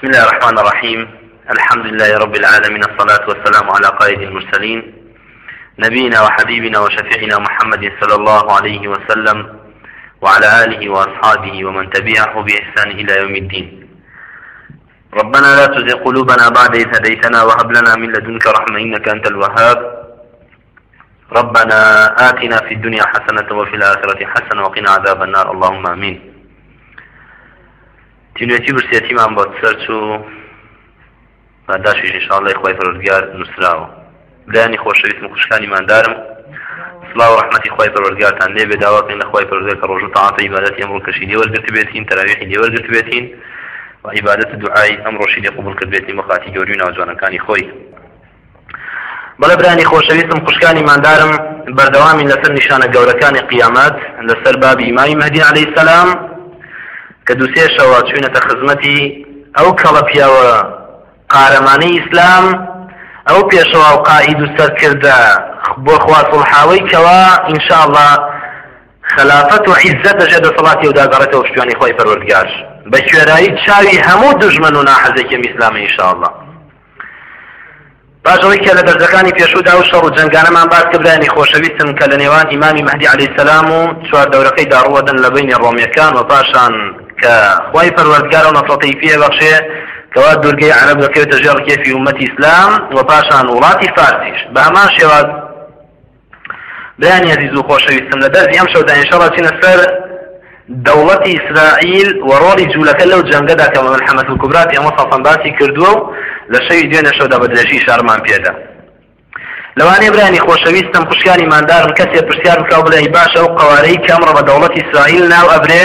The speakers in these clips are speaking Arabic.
بسم الله الرحمن الرحيم. الحمد لله رب العالمين الصلاة والسلام على قائد المرسلين نبينا وحبيبنا وشفيعنا محمد صلى الله عليه وسلم وعلى آله وأصحابه ومن تبعه بإحسان إلى يوم الدين. ربنا لا تزغ قلوبنا بعد إذ هديتنا وهب لنا من لدنك رحمة إنك أنت الوهاب. ربنا آتنا في الدنيا حسنة وفي الآخرة حسنة وقنا عذاب النار. اللهم آمين. تینوێتی برسێتیمان بۆ سەرچ و داشویش انشاءڵی خۆی پەرۆردگار نووسراوە. برانی خۆشەویستم خوشکانیماندارم سڵاو ڕحمەتی خۆی پەرۆردگارتان لێ بێداواکەین لە خۆی پەرۆردگار کە ڕۆژ تاعاتی عیبادەتی ئەمڕۆ کەشی لێوەرگرت بێتین تەراویحی لێوەرگرت بێتین و عیبادەت دوعای ئەمڕۆشی لێ قبول کرد بێتی مەخاتی گەوری ناوجوانەکانی خۆی. بەڵە برانی خۆشەویستم خوشکانی مادارم بەردەوامی لەسەر نیشانە گەورەکانی قیامەت لەسەر بابی ئیمامی مهدی عليه السلام کە دووسێشەوە چوینەتە خزمەتی ئەو کەڵە پیاوە قارەمانەی ئیسلام ئەو پێشەوە و قائید و سەرکردە بۆ خواسڵحاوەی کەوا ئینشاءله خلافەت و عیزت دەژێت دەسەڵاتی و داگەڕێتەوە شتوانی خۆی پەروەردگار. بە کوێرایی چاوی هەموو دژمن و ناحەزێکی ئیسلامی ئینشاءله باشەوەی کە لە دەرزەکانی پێشودا و شەڕ و جنگانەمان باس کردانی خۆشەویستم کە لە نێوان ئیمامی مەهدی علی سلام و چوار دەورەکەی داڕوەدن لە بینی ڕۆمیەکان و پاشان کە خی پەروەردگار و نەفڵەتی پێ بەخشێ کەوا دوورگەی عرب دەکەوێتە ژێڕ کێفی ومەتی ئیسلام و پاشان وڵاتی فارسیش. بە هەمان شێواز بەیانی عزیز و خۆشەویستم لە دەرزی ئەم شەودا ئینشاڵڵا چینە سەر دەوڵەتی ئیسرائیل و ڕۆڵی جوولەکە لەو جەنگەدا کە محەممەد و کوبراتی ئەمە سەفەن باسی کردووە و لە شەوی دوێنە شەودا بە درێژی شارمان پێدا. لەوانەیە برانی خۆشەویستم خوشکانی مادارم کەسێ پرسیار بکاو بڵێ باشە ئەو قوارەی کەمڕە بە دەوڵەتی ئیسرائیل ناو ئەبرێ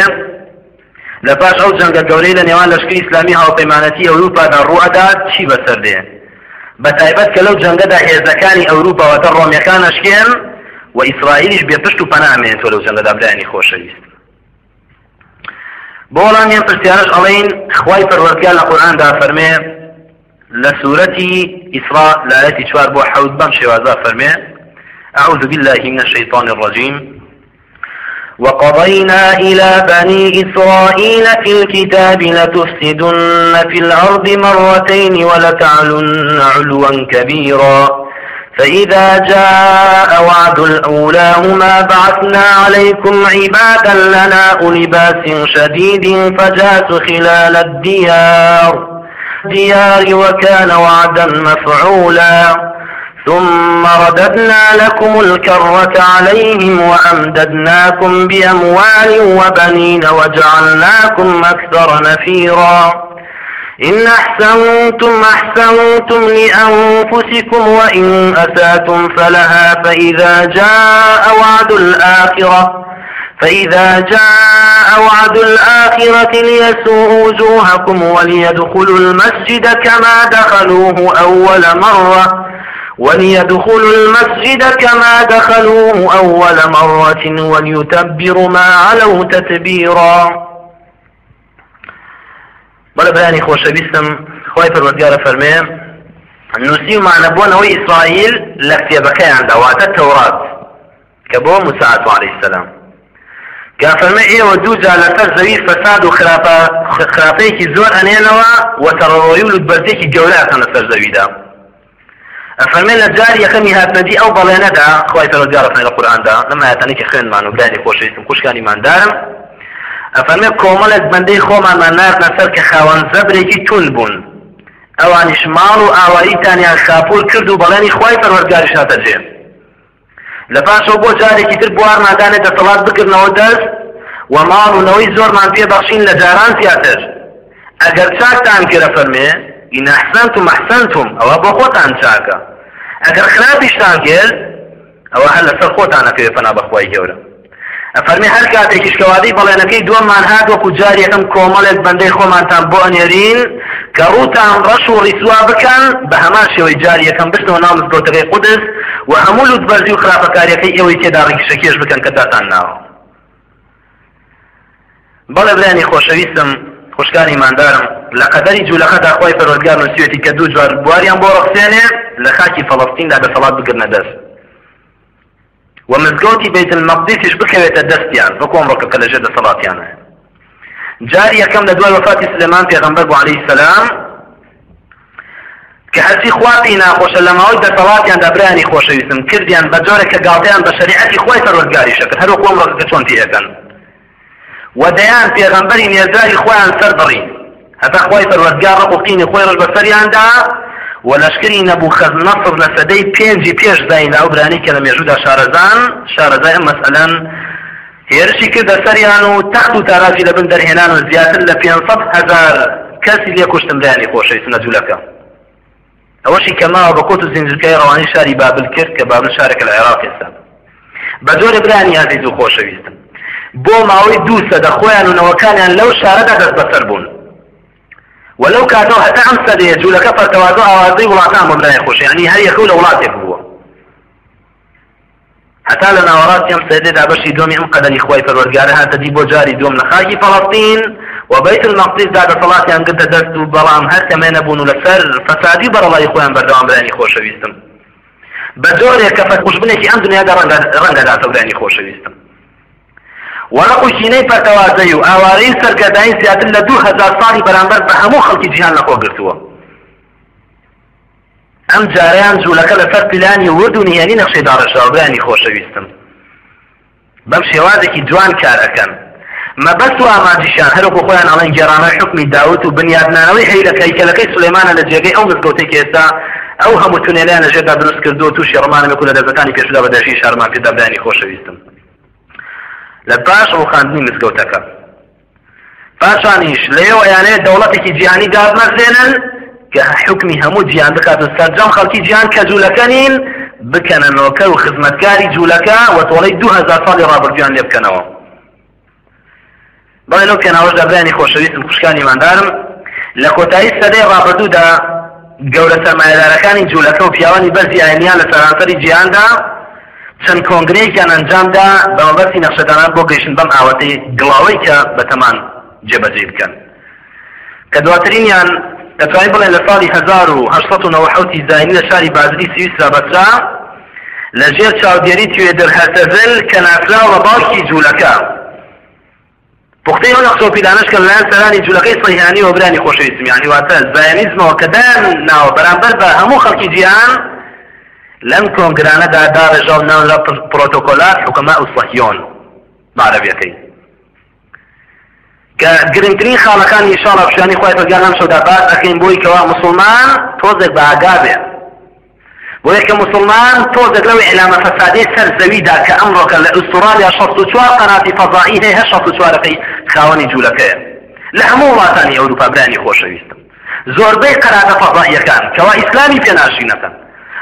لە پاش ئەو جەنگە گەورەی لە نێوان لەشکری ئیسلامی هاوپەیمانەتی ئەوروپادا ڕوئەدا چی بەسەر دێ؟ بە تایبەت کە لەو جەنگەدا هێزەکانی ئەوروپاوەتە ڕۆمیەکان ئەشکێن و ئیسرائیلیش بێپشت و پەنامێنێتەوە لەو جەنگەدا برانی خۆشەویست. بۆ وەڵامیان پرسیارش ئەڵین خوای پەروەردگار لە قورئاندا فەرمێ لە سوورەتی ئیسرا لایەتی چوار بۆ حەوت بەم شێوازە فەرمێ أعوذ بالله من الشيطان الرجيم. وقضينا إلى بني إسرائيل في الكتاب لتفسدن في الأرض مرتين ولتعلن علوا كبيرا. فإذا جاء وعد الأولاهما بعثنا عليكم عبادا لنا أولي بأس شديد فجاسوا خلال الديار. ديار وكان وعدا مفعولا. ثم رددنا لكم الكرة عليهم وأمددناكم بأموال وبنين وجعلناكم أكثر نفيرا. إن أحسنتم أحسنتم لأنفسكم وإن أسأتم فلها فإذا جاء وعد الآخرة فإذا جاء وعد الآخرة ليسوء وجوهكم وليدخلوا المسجد كما دخلوه أول مرة. وليدخلوا المسجد كما دخلوه أول مرة وليتبروا ما علوا تتبيرا. بەڵە بەیانی خۆشەویستم خۆی پەروەردگارە فەرمێ نووسی و معنەبوونەوەی ئیسرائیل لە کتێبەکەیان داواتە تەورات کە بۆ موسعات عليه السلام. کە فەرمێ ئێوە دووجا لەسەر زەوی فەساد و خراپەیەکی زۆر ئەنێنەوە و تەڕۆی و لوتبەرزێکی گەورەکەن فمن الدار يكمي هاتنجي او بلانا دا خواي فرزقار فنال القرآن دا لما هاتنجي خين مانو بلاني خوشيتم كوشكاني مان دارم ئەفەرمێ کۆمەلێک بەندەی خۆمان مانات نەسەر کە خاوەن زەبرێکی تون بوون. ئەوانیش ماڵ و ئاواییتانیان خاپور کرد و بەڵێنی خی پەروەرگاری شاتەجێ لە پاشەوە بۆ جارێکی تر بوارماندانێت دەسەڵات بکردنەوە دەست و ماڵ و نەوەی زۆرمان پێبەخشین لە جاران زیاتر. ئەگەر چاکتان کرە فەرمێ إن أحسنتم أحسنتم. أو أبو خوتان شاكا. أجر خرابشتان كرد أو هل سر خوتان أكوي فنا بخواي جورا. أفرمي هل كاتيكيش كوادي بلا نكي دوام من هاد وكو جاريكم كومالك بندي خومان تان بؤنيرين كروتان رشو رسوا بكن بهمان شوي جاريكم بشنو نام سكوتغي قدس وهمولو تبرزيو خرابكاريكي اوي تدارك شكيش بكن كداتان ناو. بەڵێ برانی خۆشەویستم خوشکانی ماندارم لە قەدەری جوولەکەدا خۆی پەروەردگار نووسێتی کە دوو جوار بواریان بۆ ڕخسێنێ لە خاکی فەڵەستیندا دەسەڵات بگرنە دەست. ومزگەوتی بیت المەقدسیش بکەوێتە دەستیان بۆ ئەمڕۆکە کە لەژێر دەسەڵاتیانە جاری یەکەم لە دوای وفاتی سلێمان پێغەمبەر بۆ عەلەیهی سەلام کە هەرچی خواتی ناخۆشە لە ماوەی دەسەڵاتیان دەبرانی خۆشەویستم کردیان بە جۆرێک کە گاڵتیان بە شریعەتی خۆی پەروەردگاری شەکرد هەرو خۆم ڕۆژەکە چۆن تێەکەن و دەیان پێغەمبەری نێزاری خۆیان سەر بڕی هەتا خۆی پەروەردگار ڕقوقینی خۆی ڕژ بەسەریاندا و لەشکری نەبوو خەز نەفر لە سەدەی پێنجی پێش داین ئەو برانی کە لە مێژوودا شارەزان شارەزای ئەم مەسئلەن هێرشی کردە سەریان و تەخت و تاراجی لە بن دەرهێنان و زیاتر لە 500 هزار کەسی لێ کوشتم برانی خۆشەویست نەجوولەکە ئەوەشی کەماوە بە کۆت و زنجەکەی ڕەوانی شاری بابل کرد کە بابل شارێکە لە عێراق ئێستا بە جۆرە برانی عزیز و بۆ ماوەی دوو سەدە خۆیان و نەوەکانیان لەو شارەدا دەست بەسەر بوون. ولو كاتو حتى ئەم سەدەیە جوولەکە پەرتەوازۆ ئاوازەی وڵاتان بۆ برای خۆش ینی هەر یەکەو لە وڵاتێک بووە. هەتا لە ناوەڕاستی ئەم سەدەدا بەشی دومی ئەم قەدەری خۆی پەروەردگارە هاتە دی بۆ جاری دوم لە خاکی فەڵەستین وبيت المقدس دا دەسەڵاتیان گرتە دەست و بەڵام هەر کەمێ نەبوون و لەسەر فەسادی بەڕڵی خۆیان بەردەوام برانی خۆشەویستم. بە جۆرێک کە فەتخوشبنێکی ئەم دنیادا ڕەنگەداتە برانی خۆشەویستم. وەڵق و شینەی پەتەوازەی و ئاوارەی سەرگەدایی زیاتر لە دوو هزار ساڵی بەرامبەر بە هەموو خەڵکی جیهان لەخۆ گرتووە ئەم جاریان جوولەکە لەسەر پلانی ورد و نهێنی نەخشەی داڕەشاوبیانی خۆشەویستم. بەم شێوازێکی جوان کارەکەن. مەبەست و ئاماجیشان هەرۆکو خۆیان ئەڵەن گێڕانەوەی حکمی داوت و بنیادنانەوەی هەیلەکەی کەلەکەی سلێمانە لە جێگەی ئەو مزگەوتێک ئێستا ئەو هەموو تونێلیان لە ژێدا دروست کردو و تووشی ڕمانە لە دەزەکانی پێشدا بەدەژی شارمان پێدابدانی خۆشەویستم. لە پاش ڕوخاندنی مزگەوتەکە پاشانیش لێەوە یانەیە دەوڵەتێکی جیهانی دابمەزێنن کە حکمی هەموو جیان بکاتن سەرجەم خەڵکی جیان کە جوولەکەنین بکەنەوەکە و خزمەتکاری جوولەکە و تۆڵی 2000 ساڵی ڕابردیان لێ بکەنەوە. بەڵێ لەو پێناوەش دەبیانی خۆشەویستم خوشکانی مادارم لە کۆتایی سەدەی ڕابردوودا گەورە سەرمایهدارەکانی جوولەکە و پیاوانی بەرزی ئاینیان لە سەرانسەری جیهاندا چەند کۆنگرێکیان ئەنجامدا بەمەبەستی نەخشەدانان بۆ گەیشتن بەم ئاوەتەی گڵاوەی کە بەتەمان جێبەجێ بکەن. کە دواترینیان دەتوانین بڵێن لە ساڵی 1990 زاینی لە شاری بازری سویسرا بەسرا لە ژێر چاودێری توێ دەرهەتەزل کە ناسراوە باوکی جوولەکە. پختەی ئەو نەخشۆ پیلانش کە لەلایەن سەرانی جوولەکەی سەیهانی و برانی خۆشەویستمیانی واتە زایانیزمەوە کە دایان ناوە بەرامبەر بە هەموو خەڵکی جیهان لەم کۆنگرانەدا داڕێژاو ناو لە پرۆتۆکۆلات حکومە ئوسڵەکیۆن معرەبیەکەی کە گرنگترین خاڵەکانی شاڵە پیشانی خۆی پەرگان لەم شەودا باس ئەەکەین بۆی کەوا مسلمان تۆزێک بە ئاگا بێ بۆ یەکە مسلمان تۆزێک لەو ئێلامە فەسادی سەر زەویدا کە ئەمڕۆکە لە ئوسترالیا شەست و چوار قەناتی فەزایی هەیە هە شەست و چوارەکەی خاوەنی جوولەکەیە لە هەموو وڵاتانی ئەوروپا برانی خۆشەویستم زۆربەی قەراتە فەزاییەکان کەوا ئیسلامی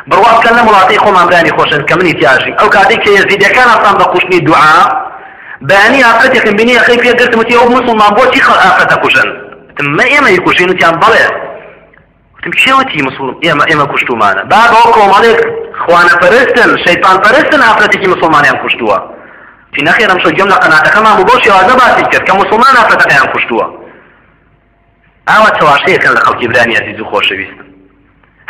بڕوابکەن لە وڵاتی خۆمانبرانی خۆشن کە منی تیاژی. ئەو کاتێک کە یزیدەکان ئاسان بە قوشتنی دوعا بەیانی ئافرەتێکم بینی ئەخی پێ گرتمتی ئەو مسلمان بۆچی خەڵ ئافرەتە کوشن مە ئێمە یکوشین وتیان بەڵێ وتم کێوەتی مسلم ئێمە ئێمە کوشتومانە؟ با بەەوە کۆمەڵێک خوانە پەرستن شەیطان پەرستن ئافرەتێکی مسلمانیان کوشتووە. تی نەخێرم شو گەم لە قەناتەکەمان بۆ شێوازە باسی کرد کە مسلمان ئافرەتەکەیان کوشتووە. ئاوا چاواشەیەکەن لە خەڵکی برانی عزیز و خۆشەویستن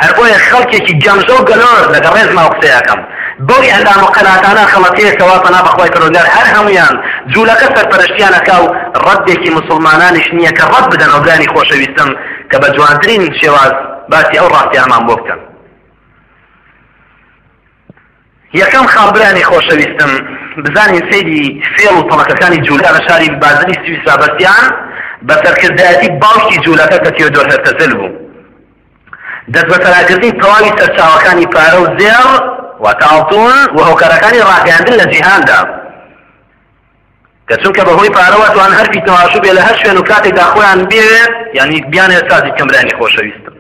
هەر بۆیە خەڵکێکی گەمژە و گەلۆر لەگە ڕێزما و قسەیەکەم بۆی ئەندام و قەناتانە خەڵەتەیەکەوە پەنا بەخوای پەرۆگار هەر هەمویان جوولەکە سەرپەرشتیانەکە و ڕەتێکی مسلمانانیش نییە کە ڕەت بدەن ئەوگانی خۆشەویستم کە بە جوانترین شێواز باسی ئەو ڕاستیانمان بۆ بکەن یەکەم خاڵبرانی خۆشەویستم بزانین سەیری فێڵ و تەڵەکەەکانی جوولە لە شاری بازنی سویسرا بەستیان بە سەرکردایەتی باوکی جوولەکە کە تیۆدۆر هەرتەزل بوو. دەست بە سەراگرتنی تەواوی سەرچاوەکانی پارە و زێڕ و تاڵتون و هۆکارەکانی ڕاگەاندن لە جیهاندا. کە چونکە بەهۆی پارەوە توان هەرفی تەواشو بێ لە هەر شوێن و کاتێکدا خۆیان بێت ینی بیانێ سازی کەمرانی خۆشەویستم.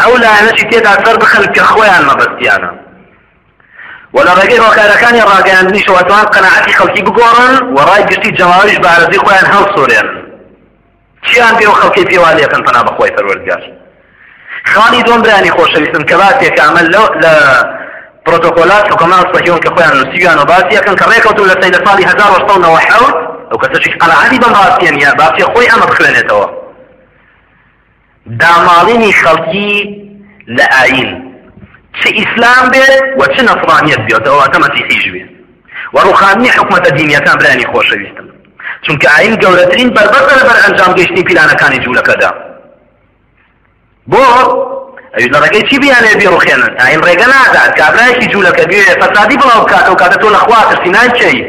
ئەو لایەنەشی تێدا سەر بخەن کە خۆیان مەبەستیانە. و لە ڕێگەی هۆکارەکانی ڕاگەاندنیشەوە توان قەنەعەتی خەڵکی بگۆڕن و ڕای گشتی جەماویش بارەزی خۆیان هەڵسۆرێن. چیان بێ و خەڵکی پێوالێکن پەنا بەخۆی پەروەردگار؟ خانی دوم برانی خۆشەویستن کە باسێک ئەمە لە پروتۆکۆلات حکومان سەکیون کە خۆیان نووسیان و باسیەکەن کە ڕێکەوتو لە سەی لە ساڵی 1990 ئەو کەسەشی قەنەعەتی بەم ڕاستیە نیە باسی خۆی ئەمە بخوێنێتەوە. داماڵینی خەڵکی لە ئاین. چ ئیسلام بێت و چ نەفرانیت بێتەوە ئەتە مەسیحیش بێت و ڕوخانی حکومەتە دینیەکان برانی خۆشەویستن چونکە ئاین گەورەترین بربەر بەر ئەنجام گەشتنی پیلانەکانی جوولەکەدا. بۆ ئەوی لە ڕێگەی چی بیانێ بیڕوخێنن ئاین ڕێگە نادات کابراایکی جوولەکە بێ فەسادی بڵاو بکاتەوە کاتە تۆ لەخوا ترسینان چیت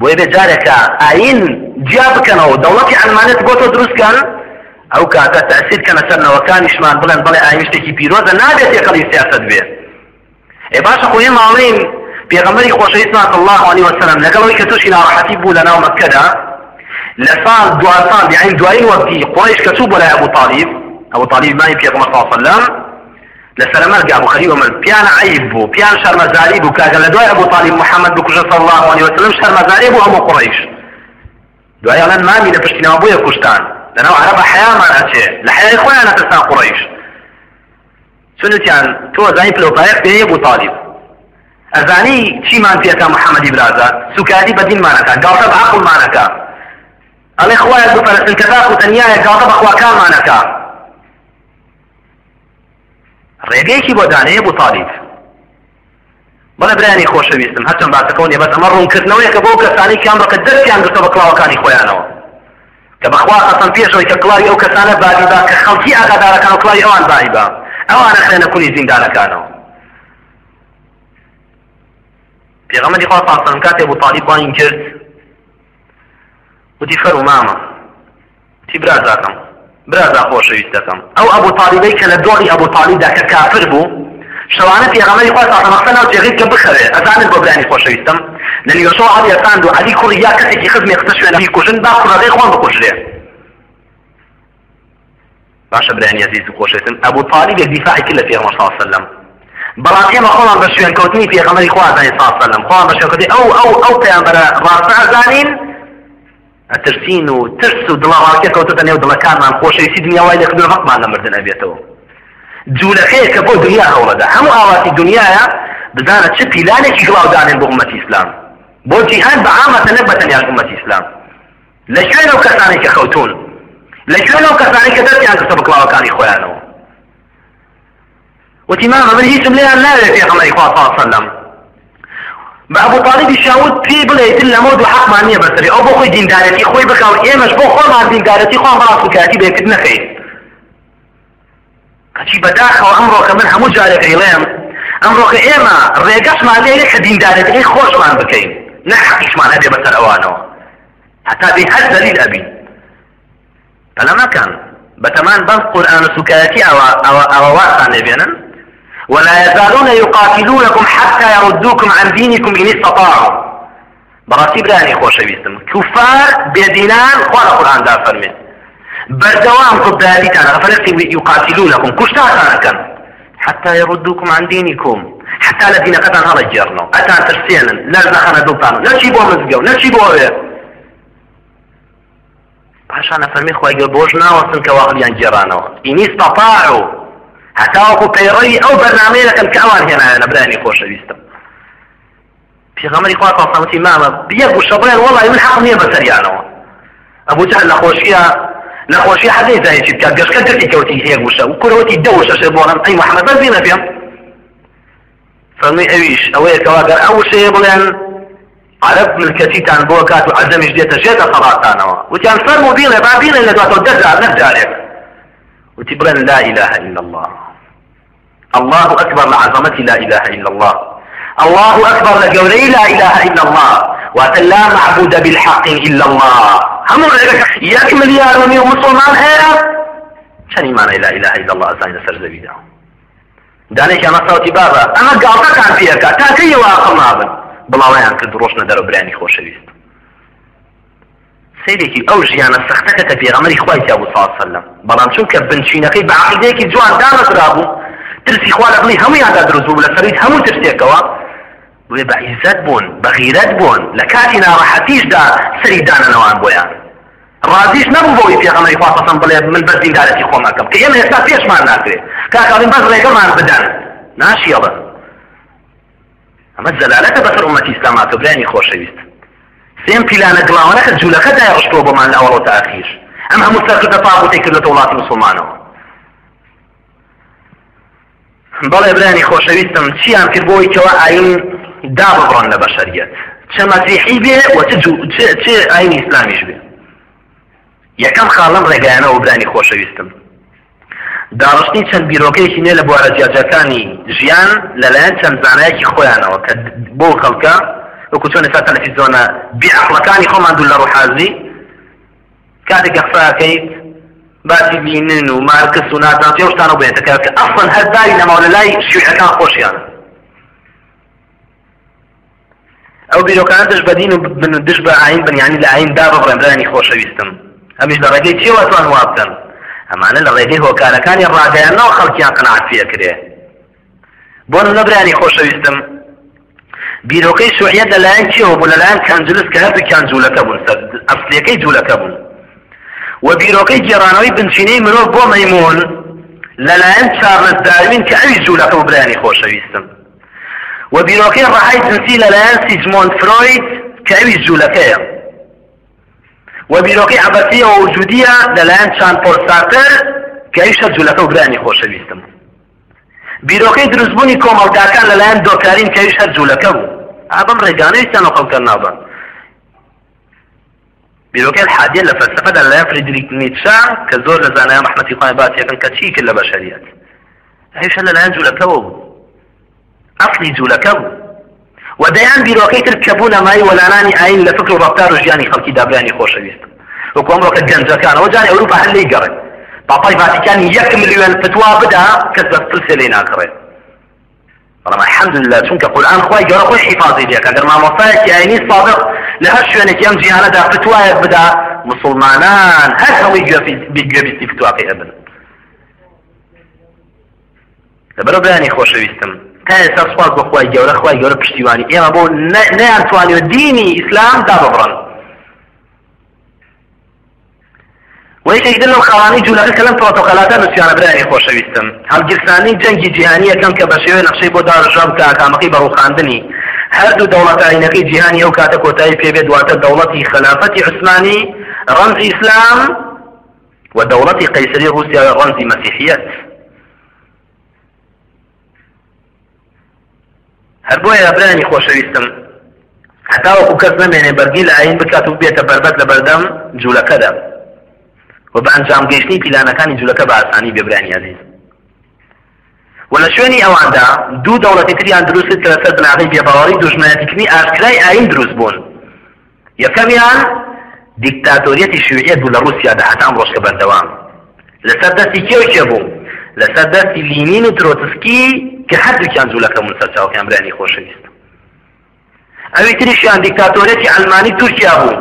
بۆیە بێ جارێکە ئاین جیا بکەنەوە دەوڵەتی ئەلمانێت بۆ تۆ دروستکەن ئەو کاتە تەسیر کەنە سەرنەوەکانیشمان بڵێن بڵێ ئاین شتێکی پیرۆزە نابێت یەکەڵی سیاست بێ. ئێ باشە خۆی ماڵین پێغەمبەری خۆشەویستمان الله عليه وسلم لەگەڵەوەی کە تووشی ناڕەحەتی بوو لەناو مەکەدا لە ساڵ دوار ساڵ یعنی دوایی وەقتی قڕیش کە چوو بۆ لای ئەبوو طالیب طالیب مای پێغەمبەر صلی الله عليه وسلم. لسر مرقى أبو خليل ومن بيان عيب بيان شر مزاري بو كاغا لدواء أبو طالب محمد بو صلى الله عليه وسلم شر مزاري بو أمو قريش. دواء لن ما من پشتنا ابو يكشتان لأنه عرب حياة ما نأتي. لحياة اخوانا تستان قريش. سنتيان تو زاني بلو طايق بين أبو طالب. ازاني چی من فيها محمد ابرازات سكادي بدين مانكا قالت بعقل مانكا الاخوة يدو فلسل كذاك ڕێگەیەکی بۆ دانەیە بۆ تاالب بەڵە برانی خۆشەویستم هەچەند باسەکەونی بەس ئەمە ڕوونکردنەوەی کە بۆ کەسانی کام ڕقت دەستیان گرتە بە کڵاوەکانی خۆیانەوە. کە بەخوا قەسم پێشەوەی کە کڵاوی ئەو کەسانە بابیبا کە خەڵکی ئاگادارەکان و کڵاوی ئەوان بایبا ئەوانە خێنە کولی زیندانەکانەوە. پێغەمەری خوا ساسم کاتێ بۆ تاالب باین کرد. وتی فەرو مامە. تی برازاکەم. برازا خۆشەویستەکەم ئەو ئەبوو تاالبەی کە لە دۆڵی ئەبوو تاالبدا کە کافر بوو شەوانە پێغەمەری خۆ ساڵمەخە ناو جێغیت کە بخەوێ ئەزانت بۆ برانی خۆشەویستم لە نیوەشەوە هەڵی ئەساند و علی کوڕی یا کەسێکی خزمێ قسە شوێنەی کوژن با کوڕەکەی خۆن بکوژرێ باشە برانی عزیز خۆشەویستم ئەبوو تاالب دیفاعی کرد لە علیه وسلم. بەڵام ئێمە خۆمان بە شوێن کەوتنی پێغەمبەری خوا زانین صلى الله عليه وسلم. خۆمان بە شوێن کەوتنی ئەو ئەو ئەو پەیامبەرە ڕاستە ئەزانین ئەترسین و ترس و دڵاڕاکە کەوتە نێو دڵەکانمان خۆشەویستی دنیا وای لە کردن ڕقمان لە مردن ئەبێتەوە جوولەکەیە کە بۆ دنیا هەوڵەدا هەموو ئاواتی دنیاە بزانە چه پیلانێکی گڵاودانێن بۆ ئومەتی ئیسلام بۆ جیهان بە عامەتە نەک بە تەنیا ئومەتی ئیسلام لە شوێن ئەو کەسانی کە خەوتون لە شوێن ئەو کەسانی کە دەستیان کردە بە کڵاوەکانی خۆیانەوە وتی مامە من هیچم لێیان ناوێت پێغەمبەری خوا صلی ئەبوو طالبی شاوت پێی بڵێ دل لەمە دوو حەقمان نییە بەسەری. ئەو بۆ خۆی دیندارەتی خۆی بکەو ئێمەش بۆ خۆمان دیندارەتی خۆم ڕاست و کاتی بێکرد نەکەین کەچی بەداخەوە ئەمڕۆکە من هەموو جارێک ئەیڵێم ئەمڕۆکە ئێمە ڕێگەشمان لێ کە دیندارەتی خۆشمان بکەین. نە حەقیشمان هەبێ بەسەر ئەوانەوە. حتا بێ هەر دلیل ئەبین. بەلە مەکەن بەتەمان بەم قورئان و سوکایەتی ئەوە ئەوە ئەوە واسان لێبێنن. ولا يزالون يقاتلونكم حتى يردوكم عن دينكم إن استطاعوا. براسي براني خوش بيستم كفار بدينان قال القرآن دا فرمي. بردوام ضد ذلك أنا يقاتلونكم كشتاتا كان حتى يردوكم عن دينكم. حتى الذين قتل هذا الجرنو. أتان ترسينا لا زخنا دلتانو لا شيبوا مزقو لا شيبوا باشا فرمي خواهي بوش ناوسن كواغليان جيرانو. إن استطاعوا. هەتاوەکو پەیڕەوی ئەو بەرنمەیەەکەن کە ئەوان هێنایە لە برانی خۆشەویستم پێغەمەری خوا تاسەمەتی مامە بیە گوشە بڵێن وڵی من حەق نییە بەسەریانەوە ئەبوو جەهل لە خۆشیە لە خۆشی حەدەی زایکی بکات گەشتکە دەرتی کەوتی هەیە گوشە و کوورەوەتی دەوشەشێ بۆڵم ئەی محەممەد بەزینە پێم فەرمی ئەویش ئەوەیە کەواگەر ئەو شەیە بڵێن عرب ملکەتیتان بۆ کات و عەزەمیش دێتە ژێتە سەڵاتانەوە وتیان فەرمو بینێ با بینێ لە دواتەوە دەرجار نەجارێک وتی بڵێن لا إله إلا الله. الله أكبر لعظمة لا إله إلا الله. الله أكبر لقولي لا إله إلا الله. وأن لا معبود بالحق إلا الله. هم يكمل يا رمي ومسلمان هيا شني معنى لا إله إلا الله؟ أزاين سرزبي دا دانيش أنا صوتي بابا. أنا قاطع كان فيها تاكي واقم نابن بڵاویان کرد ڕۆشنە دەرە برانی خۆشەویست سیرێکی ئەو ژیانە سەختەکە کە پێغەمەری خوای تیا بوو ساسەلم بەڵام چونکە بنچینەکەی بە عقیدەیەکی جوان دامەزرا بوو ترسی خوا لە بڵی هەمویاندا دروست بوو لە سەریت هەموو ترسێکەوە بڵێ بە عیزت بوون بە غیرەت بوون لە کاتی ناڕەحەتیشدا سەری دانەوان بۆیان ڕازیش نەبوو بۆی پێغەمەری خوا قەسەم بڵێ من بەس دیندارەتی خۆمەکەم کە ئێمە ئێستا پێشمان ناکرێت کاکڵین بەس ڕێگەمان بدەن ناشیەڵن ئەمە زەلالەتە بەسەر ئومەتی ئیسلاماتە برانی خۆشەویست سێم پیلانە گڵاوانەکە جوولەکە دای ڕشتۆ بۆمان لە ئەوڕۆ تأخیر. ئەم هەموو سەرکردە تاغوتێک کردێتە وڵاتی مسلمانەوە بەڵێ برانی خۆشەویستم چیان کرد بۆی کەەوە ئاین دا ببڕۆن لە بەشەریەت چه مەسیحی بێ و چه ئاینی ئیسلامیش بێ؟ یەکەم خاڵم ڕێگایانەوە برانی خۆشەویستم. داڕشتنی چەند بیرۆکەیەکی نێ لە بوارە جیاجەکانی ژیان لەلایەن چەند زانایەکی خۆیانەوە کە بۆ خەڵکە وەکو چۆن ئێستا تەلەفیزۆنە بیعقلەکانی خۆمان دوو لە ڕوحازی کاتێک قساکەیت باسی بینن و مارکس و شتان و بێتەکە کە ئەفڵەن هەر داری نەماوە لە لای شیوعەکان خۆشیان. ئەو بیرۆکان دش بەدین و دش بە ئاین بنیانی لە ئاین دا بڕێنرانی خۆشەویستم. ئەمیش لە ڕێگەی چێوە توان وابکەن ئەمانە لە ڕێگەی هۆکارەکانی ڕاگەیانەوە خەڵکیان قەناعەت پێکرێ بۆ نەبرانی خۆشەویستم. بیرۆکەی سوعیەت لەلایەن چیەوە بوو؟ لەلایەن کەنجلس کە هەردووکیان جوولەکە بوون ئەفلەکەی جوولەکە بوون. و بیرۆکەی گێڕانەوەی بنچینەی مرۆڤ بۆ مەیمون لەلایەن چارلز داروین کە ئەوی جوولەکە برانی خۆشەویستم و بیرۆکەی ڕەهای جنسی لەلایەن سیزمۆند فرۆید کە ئەوی جوولەکەیە و بیرۆکەی عبەسیە و وجودیە لەلایەن جان پۆل سارتەر کە ئەوی شە جوولەکە برانی خۆشەویستم بیرۆکەی دروستبوونی کۆمەڵگاکان لەلایەن دۆکارین کە ئەوی شە جوولەکە بوو ئابم ڕێگانەی سیان و خەڵکە نابن بیرۆکەی الحادیە لە فەلسفەدا لەلایەن فریدریک نیتشا کە زۆر لە زانایان ڕەحمەتی خوای باسیەکەن کە چی کرد لە بەشەریەت هەیشە لەلایەن جوولەکەەوە بوو ئەفلی جوولەکە بوو و دەیان بیرۆکەی تر کە بوو نەمای وەلانانی ئاین لە فکر و ڕفتار و ژیانی خەڵکی دابرانی خۆشەویست و کۆمڕۆکە گەنجەکانەوە جای ئەوروپا هەر لی گەڕێت پاپای ڤاتیکانی یەک ملیۆن فتوا بدا پرسێ لێ ناکڕێت بەڵام الحمد لله چونکە قورآن خۆی گەورە خۆی حیفاظی لێکە ئەگەر مامۆستایەکی ئاینی صادق لە هەر شوێنێکی ئەم جیهانەدا فتوایەک بدا مسلمانان هەر هەڵی گوێبیستی فتواقی ئەبن لەبەرە بەیانی خۆشەویستم. تا ئێستا سوپاس بە خۆی گەورە خۆی گەورە پشتیوانی. ئێمە بۆ نەیانتوانیوە دینی ئیسلام دا ببڕن. وەیەکێک لەو خاڵانی جوولەکە کە لەم پرۆتۆکەلاتە نووسیانە برانی خۆشەویستم. هەڵگیرسانی جەنگی جیهانی یەکەم کە بە شێوەیە نەخشەی بۆ داڕژاب کە ئاکامەکەی بەڕووخاندنی. هەردوو دەوڵەتینەکەی جیهانی ئەو کاتە کۆتایی پێبێت دواتە دەوڵەتی خلافەتی عوسمانی ڕەمزی ئیسلام و دەوڵەتی قەیسری رووسیا ڕەمزی مەسیحیەت هەر بۆیە برانی خۆشەویستم. هەتا وەکو کەس نمێنێ بەرگی لە ئاین بکات و بێتە بربەت لە بەردەم جوولەکەدا. و بە ئەنجام گەیشتنی پیلانەکانی جوولەکە بە ئاسانی بێبرانی عزیز. و لە شوێنی ئەواندا دوو دەوڵەتی تریان دروست کە لەسەر بناغی بێباوەڕی دوژمنەتیکردنی ئاشکرای ئاین دروست بوون. یەکەمیان دیکتاتۆریەتی شوێت بوو لە رووسیادا هەتا ئەم ڕۆژکە بەردەوام. لەسەر دەستی کێو بوو؟ لەسەر دەستی لینین و ترۆتسکی کە هەردووکیان جوولەکە من سەرچاوکیان برانی خۆشەویست. ئەوی تریشیان دیکتاتۆرێتی ئەلمانی تورکیا بوو.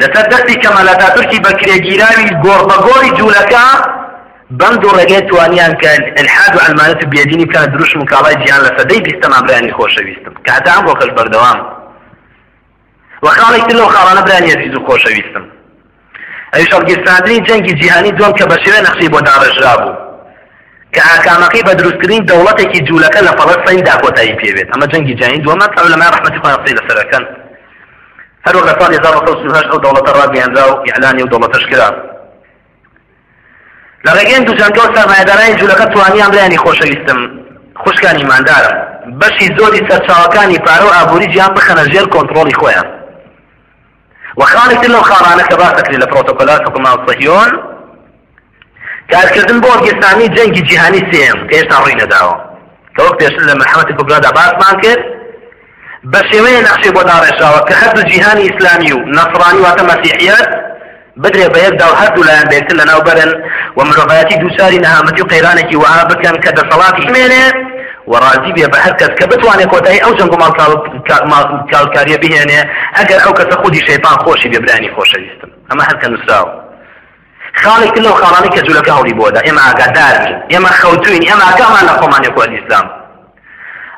لەسەر دەستی کەمال ئەتاتورکی بە کرێگیراوی گۆڕبەگۆری جوولەکە بەند و ڕێگەی توانیان کە الحاد و ئەلمانەت و بێدینی بکەن دروش مکاڵای جیان لە سەدەی بیستەمان برانی خۆشەویستم. کە هەتا ئەم ڕۆکەش بەردەوام. وەخاڵێک تر لەو خاڵانە برانی عزیز و خۆشەویستم. ئەوی شەڵگیرساندنی جەنگی جیهانی دوم کە بە شێوێ نەخشی بۆ داڕێژرا بوو. کە ئاکامەکەی بە دروستکردین دەوڵەتێکی جوولەکە لە فەڵەستین داکۆتایی پێوێت. ئەمە جەنگی جیهانی دووەمە تا لەمای ڕحمەتی خۆیان لەسەرەکەن هەر وەک لە ساڵی 1938 ئەو دەوڵەتە ڕاگەیاندرا و ئیعلانی و دەوڵەتەش کرا. لە ڕێگەین دووجانگە و سەرمایهدارانی جوولەکە توانیان بڵیانی خۆشەویستم. خوشکانی ماندارم بەشی زۆری سەرچاوەکانی پارە و ئابووری جیان بخەنە ژێر کۆنتترۆلی خۆیان. وەخانێک لەو خاڕانە کە باسەکری لە پرۆتۆکۆلات حکوما سەهیۆن کارکردن بۆ ئۆرگستانی جەنگی جیهانی سێم کە هێشتا ڕووی نەداوە. کە وەک پێشتر لە مرحەمەتی کوبرادا باسمان کرد. بە شێوەیە نەخشی بۆ داڕێژاوە کە هەردوو جیهانی ئیسلامی بدرێ بە یەکدا و هەردوو لایەن بێتر لەناو بەرن و مرۆڤایەتی دووساری نەهامەتی و قەیرانێکی وها بکەن کە دەسەڵاتی مێنێ وڕازی بێ بە هەر کەس کە بتوانێت کۆتایی ئەو جنگ و ماڵکاریە بهێنێ ئەگەر ئەو کەسە خودی شەیپان خۆشی بێبرانی خۆشەویستم. ئەمە هەرکە نووسراوە خاڵێک لەو خاڵانی کە جوولەکە هەوری بۆدا ئێمە ئاگادارین ئێمە خەوتوین ئێمە ئاگامان لە خۆمانێک ئیسلام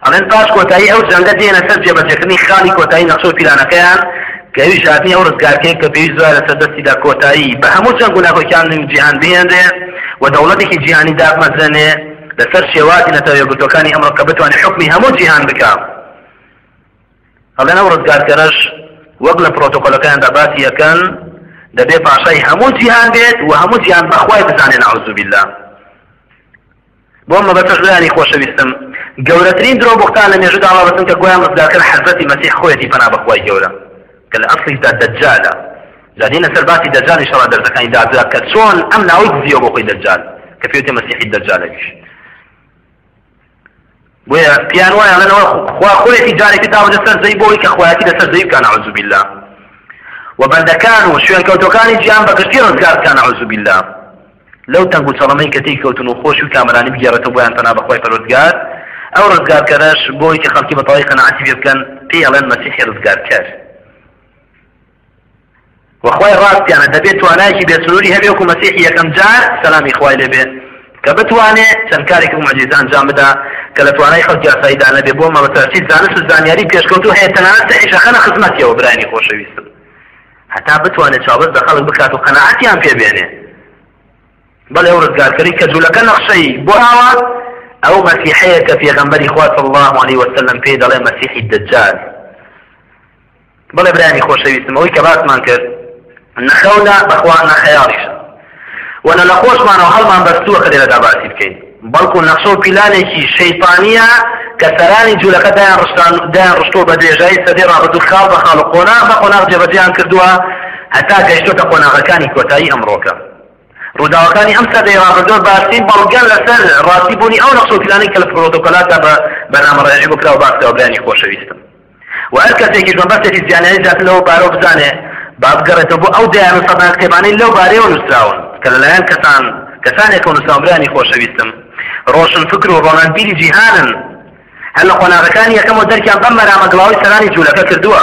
ئەڵێن پاش کۆتایی ئەو جەنگە دێنە سەر جێبەجێکردنی خاڵی کۆتایی نەخشۆ پیلانەکەیان کەوی ژاتنی ئەو ڕزگارکەی کە پێویست زۆر لەسەر دەستیدا کۆتایی بە هەموو چەند گوناهۆکیان جیهان بهێنرێ و دەوڵەتێکی جیهانی دابمەزرێنێ لەسەر شێواتی نەتەوێگوتەکانی ئەمڕۆ کە بتوانێت حکمی هەموو جیهان بکات هەڵێن ئەو ڕزگارکەرەش وەک لە پرۆتۆکۆلەکاندا باسی یەکەن دەبێ پاشای هەموو جیهان بێت و هەموو جیهان بەخوای بزانێن عوزو بالله. بۆ مەبەتەش بەیانی خۆشەویستم گەورەترین درۆ بختان لە مێژودا بەسن کە گویان مزداکەن حەزەتی مەسیح خۆیەتی پەنا بەخوای گەورە کە لە ئەسڵیدا دەجالە زادینە سەر باسی دەجالی شەڕا دەرزەکانی داجا کە چۆن ئەم ناوی دزیەوە بۆ خۆی دەجال کە پێوتێ مەسیحی دەجالەویش بۆیە پیان وایە لەنەوە خوا خۆیەتی جارێکی تاوە لەسەر زەی بۆی کە خۆیەتی لەسەر زەی بکە نعوذ بالله. و بەندەکان و شوێن کەوتەکانی گیان بەگشتی ڕزگار بکە نعوذ بالله. لەو تەنگ و چەڵەمەی کە تێی کەوتن و خۆش و کامرانی بگێڕێتەوە بۆیان تەنا بەخۆی پەرۆزگار ئەو ڕزگارکەرەش بۆی کە خەڵکی بەتەواوی قەنەعەتی پێ بکەن پێی ئەڵێن مەسیحی ڕزگارکەر وخوای ڕاستیانە. دەبێت توانایکی بێسروری هەبێ وکو مەسیحی یەکەم جار سەلامی خوای لێبێ. کە بتوانێ چەند کارێک و معجزان جام بدا کە لە توانای خەڵکی ئاساییدا نەبێ. بۆ مەبەتەرسی زانست و زانیاری پێشکەوتو هەیە تەنانەت عیشەخەنە خزمەتیەوە برانی خۆشەویستم. هەتا بتوانێت چاوەست بە خەڵک بکات و قەنەعەتیان پێبێنێ بەڵێ ئەو ڕزگارکەری کە جوولەکە نەخشەی بۆ ئاوا ئەو مەسیحەیە کە پێغەمبەری خوا صلی الله عليه وسلم پێی دەڵێ مەسیحی دەجال بەڵێ برانی خۆشەویستم ئەوەی کە باسمان کرد نەخەودا بەخوا نەخەیاڵیشە وەنە لە خۆشمانەوە هەڵمان بەستووە کە لێرەدا باسی بکەین بەڵکو نەخشە و پیلانێکی شەیطانیە کە سەرانی جوولەکە دایان ڕشتان دایان ڕشتۆ بە درێژایی سەدێ ڕابردو خاڵ بە خاڵ قۆنا بە قۆناغ جێبەجیان کردووە هەتا گەیشتۆتە قۆناغەکانی کۆتایی ئەمڕۆکە ڕووداوەکانی ئەم سەدەی ڕابردۆ باسین بەڵگەن لەسەر ڕاستی بوونی ئەو نەخشە و پیلانی کە لە پرۆتۆکۆلاتە بە بەنامەڕێژی بکراوە باسەوە بیانی خۆشەویستم و هەر کەسێکیش مەبەستێکی زیانانی زیاترەوە بارۆ بزانێ با بگەڕێتەوە بۆ ئەو دەیان سەدان کتێبانەی لەو بارەیەوە نووسراون کە لەلایەن کەسان کەسانێک و نووسراوبرانی خۆشەویستم ڕۆشن فکر و ڕۆنانبیری جیهانن هەر لە قۆناغەکانی یەکەم و دەرکیان بەم مەرامەگڵاوی سەرانی جوولەکە کردووە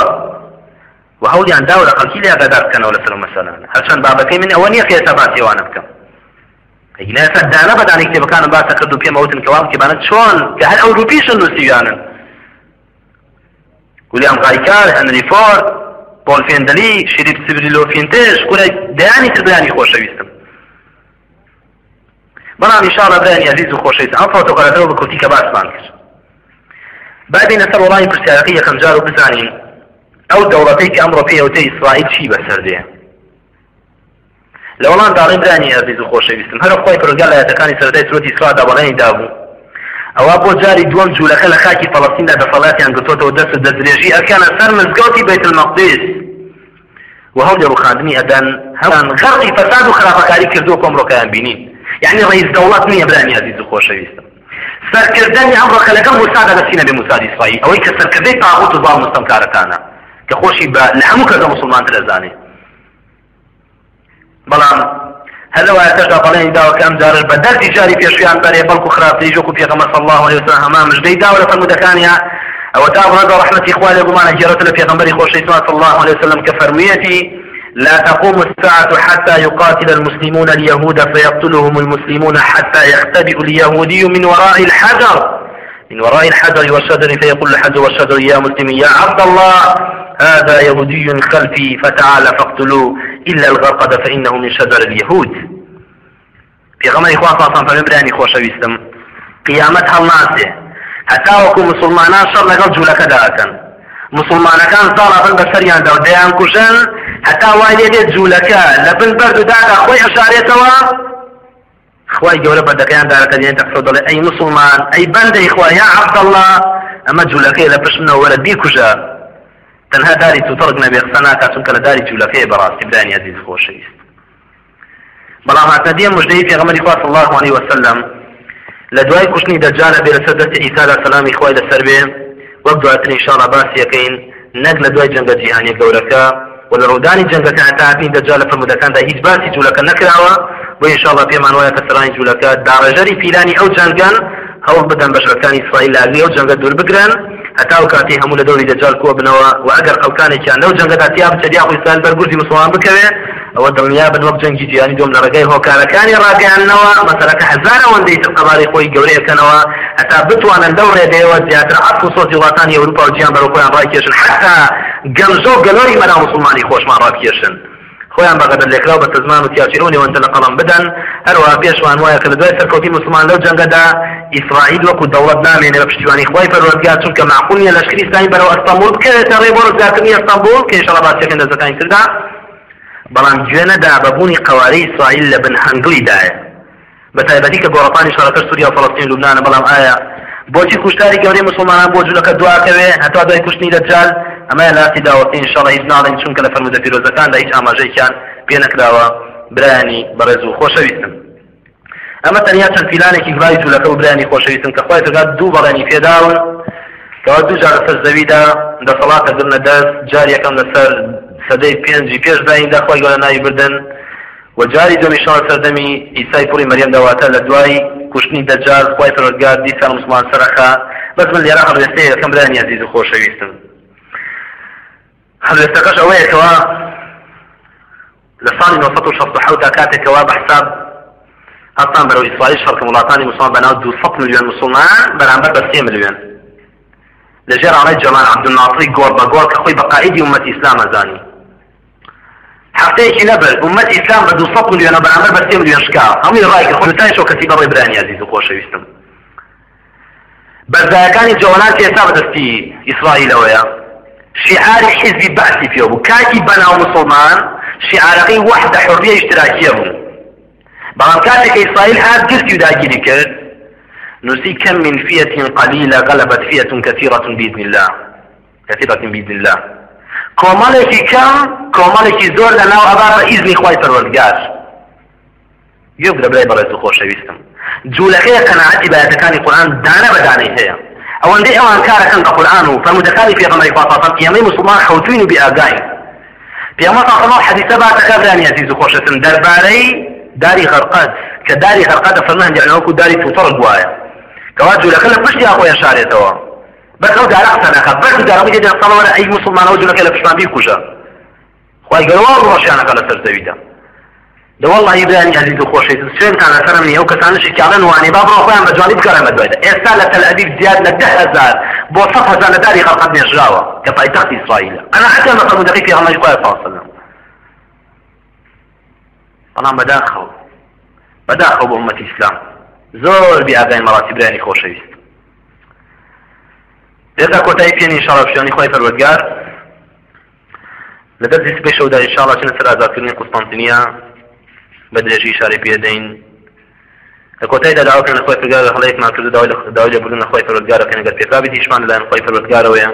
و هەولیان داوە لە خەڵکی لێ ئاگادار بکەنەوە لەسەر مەسەلان هەرچەند بابەکەی من ئەوە نییە خێتا باسیێوانە بکەم ئەگلاسە دانە بەدانی کتێبەکانم باسە کرد و پێمەوتن کەوام کتێبانە چۆن کە هەر ئەو روپیشن نووسیویانن ولیام غایکار هەنری فۆرد پۆل فێندەلی شریف سبریلۆفینتش کورە دەیانی تردیانی خۆشەویستم. بەڵام ئینشاءڵە برانی عزیز و خۆشەویست. ئەم فۆتۆکارەتەوە بە کورتی کە باسمان کرد. بعدين سر وڵی پرسیارەکەی یەکەم جار و بزانین. ئەو دەوڵەتەی کە ئەمڕۆ پێوتە ئیسرائیل چی بەسەر دێ؟ لە وڵان داڵی برانی عزیز و خۆشەویستم. هەر خۆی پرۆگال لە یەتەکانی سەردای سرۆتی ئیسرا داوەڵێنی دابوو. ئەوە بۆ جاری دووەم جوولەکە لە خاکی فەڵەستیندا دەفەڵاتیان گرتوتەوە دەست دەستێژی ئەرکانە سەر مزگەوتی بەیت المەقدس و هەولی ڕوخاندنی ئەدەن هەمان غەرقی فەساد و خراپەکاری کردو کۆمڕۆکەیان بینین یعنی ڕئیس دەوڵەت نییە برانی عزیز و خۆشەویستم سەرکردنی ئەم ڕۆکەلەکە موسادە دەچینە بێ موسادی ئیسرائیل ئەوەی کە سەرکردەی تاغوت و باڵ مستەمکارەکانە کە خۆشی بە مسلمان ترەزانێ بەڵام هەلەوە تەشدا بەڵێنی داوە کە ئەم جارش بە دەردی جاری پێشیان بەرێ بەڵکو خراپەی ژۆک و پێغەمە صلی الله عليه وسلم هەمان مژدەی داوە لە ئەوە تا ڕەدا ڕحمەتی خوا لێ گومانە جێرەت لە پێغەمبەری خۆشەی صلی الله عليه وسلم فەرموویەتی لا تقوم الساعة حتى يقاتل المسلمون اليهود فيقتلهم المسلمون حتى يختبئ اليهودي من وراء الحجر. من وراء الحجر والشجر فيقول الحجر والشجر يا مسلم يا عبد الله هذا يهودي خلفي فتعال فاقتلوه إلا الغرقد فإنه من شجر اليهود. في غمر إخوان صلى الله عليه وسلم خوشويستم قيامت هەڵناسێ هەتا وەکو مسلمانان شەڕ لەگەڵ جوولەکە داکەن. مسلمانەکان زاڵا بن بە سەریاندا و دەیان کوژن هەتا وای لێ دێت جوولەکە لە بن بەرد و دادا خۆی ئەشارێتەوە خوای گەورە بەدەکەیان دارەکە دێن تەخسە دەڵێ ئەی مسلمان ئەی بەندەی خوا یا عەبدەڵڵا. ئەمە جوولەکەی لە پشتنەوە وەرە بیکوژە. تەنها داری تووتڕک نەبێ قسە ناکات چونکە لە داری جوولەکەی بەڕاستی برانی عزیز خۆشەویست. بەڵام هاتە دێ مژدەی پێغەمبەری خوا صلی الله عليه وسلم لە دوای کوشتنی بێ لەسەر دەستی ئیسا لە سەلامی خوای لەسەر بێ وەک دواتر ئینشاءڵڵا باسی یەکەین نەک لە دوای جەنگە جیهانی گەورەکە و لە ڕوودانی جەنگەکە هەتاپین دەجال لە فرمودەکاندا هیچ باسی جوولەکە نەکراوە بۆ ئینشاءڵڵا پێمان وایە کە سەرانی جوولەکە داڕێژەری پیلانی ئەو جەنگەن هەوڵ بدەن بەشەکانی ئیسرائیل لاگری ئەو جەنگە دوور بگرن هەتا و کاتی هەموو لە دەوری دەجال کۆ بنەوە و ئەگەر خەڵکانێکیان لەو جەنگەدا تیا بچە دیاخۆی ئیسرائیل بەرگوردی مسلمان بکەوێ ئەوە دڵنیا بن وەک جەنگی جیهانی دۆم لە ڕێگەی هۆکارەکانی ڕاگەیانەوە مەسەلەکە هەزار ئەوەندەی تر قەبارەی خۆی گەورەیەکەنەوە هەتا بتوانن لەو ڕێگەیەوە زیاتر عەف و سۆسی وڵاتانی ئەوروپا و جیان بەرەو خۆیان ڕاکێشن حتا گەمزۆ و گەلۆری مەلا مسلمانی خۆشمان ڕاکێشن خۆیان بەغەدە لێکراو بە تزمان و تیاچیرونی وەندە لە قەڵم بدەن هەروەها پێشوان وایە کە لە دوای سەرکەوتی مسلمان لەو جەنگەدا ئیسرائیل وەکو دەوڵەت نامێنێ بە پشتیوانی خۆی پەروەردگار چونکە معقول نیە لەشکری ئیسلامی بەرەو ئەستانبول بکەوێتە ڕێ بۆ ڕزگارکردنی ئەستانبول کە ئینشاڵڵا باسیەکەن دەزەکانی کردا بەڵام گوێنەدا بەبوونی قوارەی ئیسرائیل لە بن هەنگلیدایە بە تایبەتی کە گۆڕەپانی شارەکە سووریا و فەڵەستین لوبنانە بەڵام ئایا بۆچی کوشتاری گەورەی مسلمانان بۆ جوولەکە دواکەوێ؟ هەتا دوای کوشتنی دەجال؟ ئەمە لاتی داوەتی انشاءڵ هیچ ناڵین چونکە لە فەرمودە پیرۆزەکاندا هیچ ئاماژەیەکیان پێ نەکراوە. برایانی بەڕێز و خۆشەویستم ئەمە تەنیا چەند پیلانێکی گڵای جوولەکە و برانی خۆشەویستم کە خۆی تگات دوو بەڵێنی پێداون. کەوا دوو جار سەر زەویدا دەسەڵاتە گرنە دەست جار یەکەم لەسەر سەدەی پێنجی پێش دایندا خۆی گەڵە ناوی بردن و جاری دومی شان سەردەمی ئیسای پوری مەریەم دەواتە لە دوای کوشتنی دەجار خۆی پەروەردگار دیسان مسلمان سەرخە بەس من لێرە هەڵوێستەیە یەکەم برانی عزیز و خۆشەویستم هەڵوێستەکەش ئەوەیەکەوە لە ساڵی 1960 کاتێکەوە بە حساب. هەستان بەرەو ئیسرائیل شەڕکە وڵاتانی مسلمان بەناو 200 میلیۆن مسلمان بەرامبەر بە 3 میلیۆن لەژێر ئاڵای جەمان عەبدولناصری گۆڕ بە گۆڕ کە خۆی بە قائیدی ومەتی ئیسلام ئەزانی هەفتەیەکی نەبر ومەتی ئیسلام بە 200 میلیۆنە بەرامبەر بە 3 میلیۆن شکا هەمووی ڕای کە خۆتانی شۆ کەسی بەڕێ برانی عزیز و خۆشەویستم بەرزایەکانی جوانان ئێستا بەدەستی ئیسرائیلەوەیە شعاری حزبی بەعسی پێ بوو کاکی بەناو مسلمان شعارەکەی وحدە حڕیە اشتراکیە بوو بەڵام کاتێک ئیسرائیل هات گرتی و داگیری کرد نسي كم من فئة قليلة غلبت فئة كثيرة بإذن الله. كثيرة بإذن الله. كومالك كم كومالك زور لنا وأبا بإذن إخوة فرورجار يبدأ بلاي برز خوش ويستم جولەکەی قەنەعەتی بەیەتەکانی قورآن دانە بەدانەی هەیە. ئەوەندەی ئەوان کارەکەن بە قورآن و فەرمودەکانی پێغەمبەری پاسەڵ ئێمەی مسلمان خەوتوین و بئاگاین پێمە تاقەڵ حەدیثە باتەکە برانی عزیز و خۆشەتن دەربارەی داری غەرقەت کە داری غەرقەتە فەرمان جعلناوەکو داری توتەڕ گوایە. کەوا جوولەکە لە پشتی خۆیان شارێتەوە. قسەنەکە بەس دارەمی دێ سەڵەوە ئەی مسلمانەوە جوولەکە لە پشمان بیکوشە خی گەڕوا ڕۆژیانەکە لەسەر زەویدا ده والله يبدأني عزيز وخوشي سوين كان أثرني أو كسانش كعلن واني. باب روحيان بجوانب كرم الدويدة إرسال تل أبيب زياد لده هزار. بوصف هزار لداري غرقت نشغاوة كفايتخت إسرائيل. أنا حتى مثلا مدقيق في الله يقوى فاصل. أنا بداخل بداخل بأمة الإسلام. زۆر بیاگای مەڵاتی برانی خۆشەویست ئێستا کۆتایی پێنی پیانی خۆی پەروەگار لە دەست پێشەوەدا ئینشاڵە چنە سەر ئازادکردنی قوستانتینیا بە درێژی شاری پێدەین لە کۆتاییدا داواکردن خۆی پرگار هەڵەیەک ناکرد داوای لە داوای لە بردن خۆی پەروەگارەکەن گەر پێکابی دیشمان لەلایەن خۆی پەروەگارەوەیە